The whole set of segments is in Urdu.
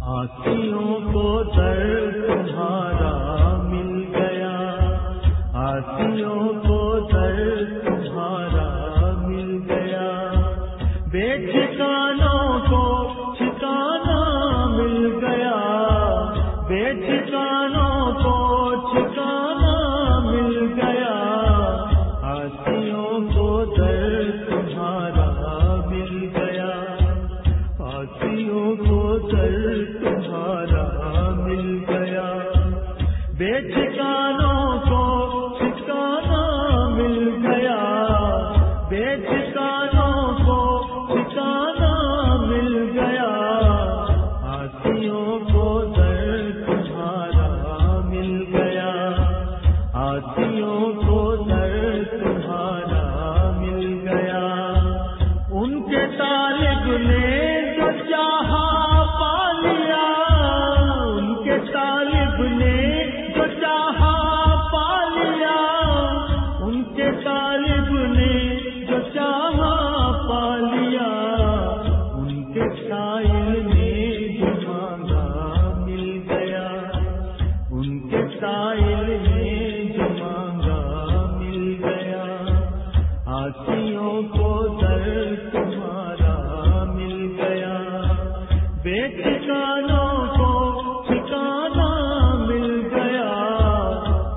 آسیوں کو در تمہارا مل گیا۔ آسیوں کو در تمہارا مل گیا۔ بے ٹھکانوں کو ٹھکانا مل گیا۔ بے ٹھکانا ساتھیوں کو مل گیا۔ ان کے طالب نے جو چاہا پا ان کے طالب نے جو چاہا پا ان کے طالب ساتھیوں کو در تمہارا مل گیا۔ بے ٹھکانوں کو ٹھکانا مل گیا۔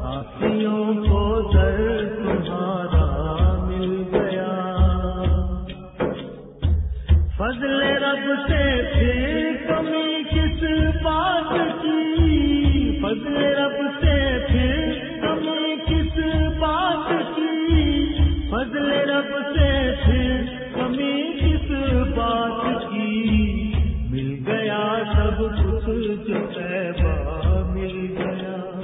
ہاتھیوں کو در تمہارا مل گیا۔ فضل رب سے تھے کمی کس بات کی؟ فضل رب جو پیبا مل گیا۔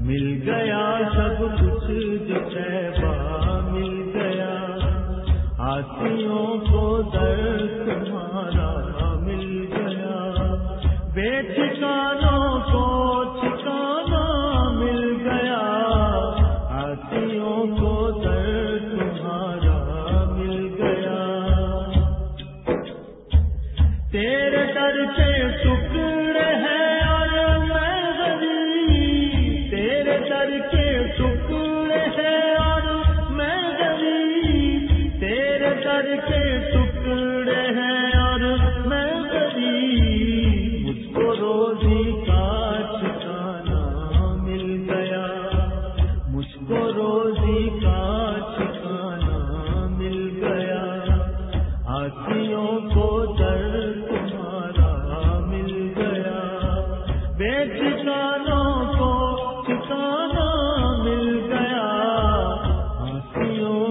مل گیا سب کچھ جو پیبا مل گیا۔ آتیوں کو درد تمہارا مل گیا۔ بے ٹھکانوں کو ٹھکانا مل گیا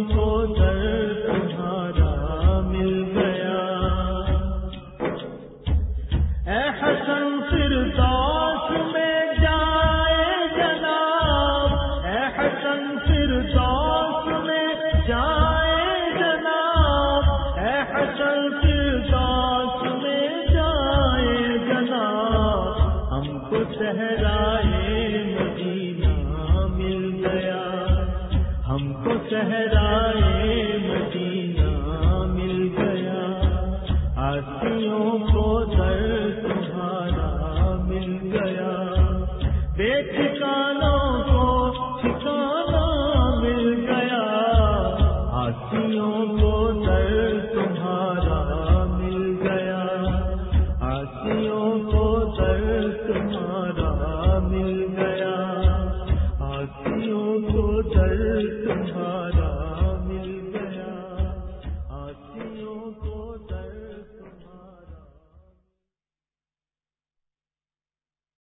تو در کو